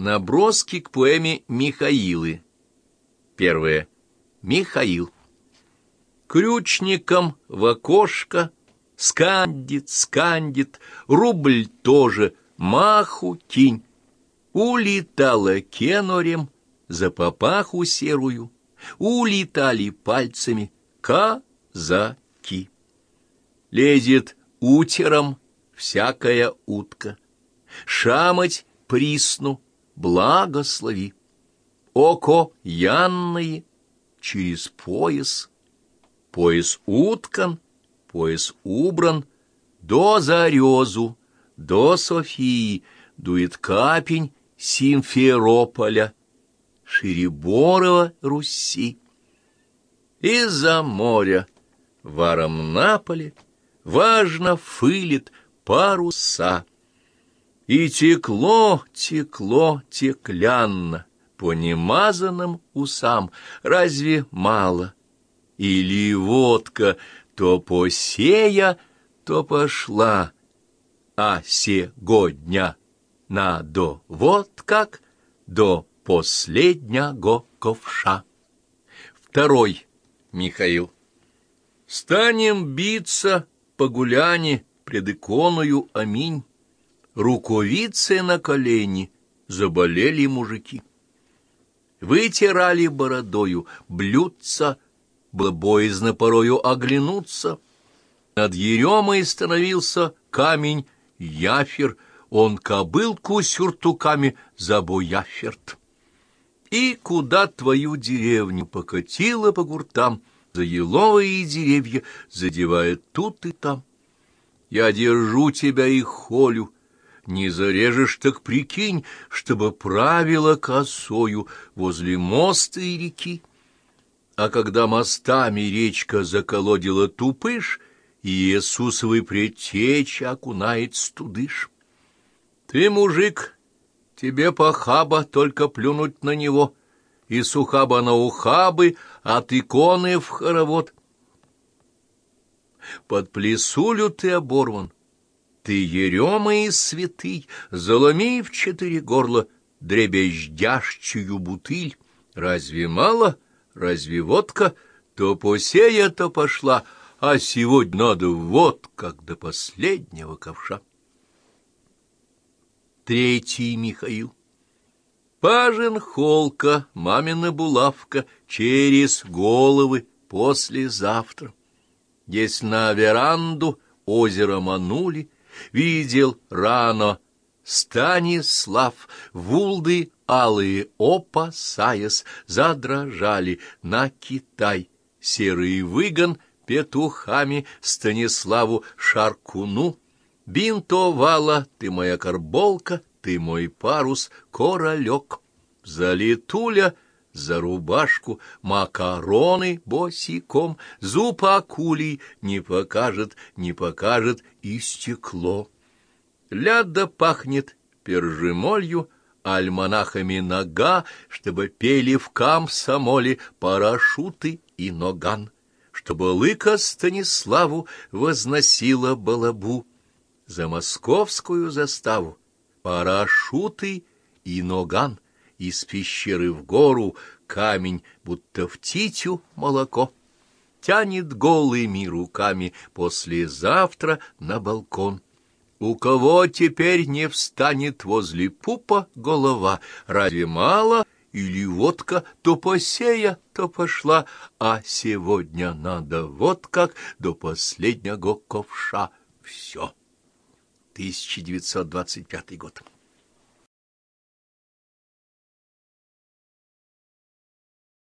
Наброски к поэме «Михаилы». Первое. Михаил. Крючником в окошко скандит, скандит, рубль тоже, маху кинь. Улетала кенорем за папаху серую, улетали пальцами казаки. Лезет утером всякая утка, шамать присну, благослови. Око янные через пояс, пояс уткан, пояс убран, до зарезу, до Софии дует капень Симферополя, Ширеборова Руси. Из-за моря варом на важно фылит паруса. И текло, текло, теклянно по немазанным усам, разве мало? Или водка то посея, то пошла, а сегодня надо вот как до последнего ковша. Второй Михаил. Станем биться по гуляне пред иконою аминь. Руковицы на колени заболели мужики. Вытирали бородою блюдца, было боязно порою оглянуться. Над еремой становился камень яфер, он кобылку сюртуками забояферт. И куда твою деревню покатила по гуртам, за еловые деревья, задевая тут и там. Я держу тебя и холю, не зарежешь, так прикинь, чтобы правила косою возле моста и реки. А когда мостами речка заколодила тупыш, Иисусовый предтечь окунает студыш. Ты, мужик, тебе похаба только плюнуть на него, и сухаба на ухабы, от иконы в хоровод. Под плесулю ты оборван, ты ерема и святый, заломи в четыре горла дребезждящую бутыль. Разве мало, разве водка, то посея, то пошла, а сегодня надо вот как до последнего ковша. Третий Михаил. Пажен холка, мамина булавка, через головы послезавтра. Если на веранду озеро манули, видел рано Станислав, вулды алые, опасаясь, задрожали на Китай. Серый выгон петухами Станиславу Шаркуну бинтовала ты моя карболка, ты мой парус, королек. За летуля за рубашку, макароны босиком, зуб акулий не покажет, не покажет и стекло. Ляда пахнет пержемолью, альманахами нога, чтобы пели в комсомоле парашюты и ноган, чтобы лыка Станиславу возносила балабу за московскую заставу, парашюты и ноган — из пещеры в гору камень, будто в титю молоко. Тянет голыми руками послезавтра на балкон. У кого теперь не встанет возле пупа голова? Разве мало или водка то посея, то пошла, а сегодня надо вот как до последнего ковша. Все. 1925 год.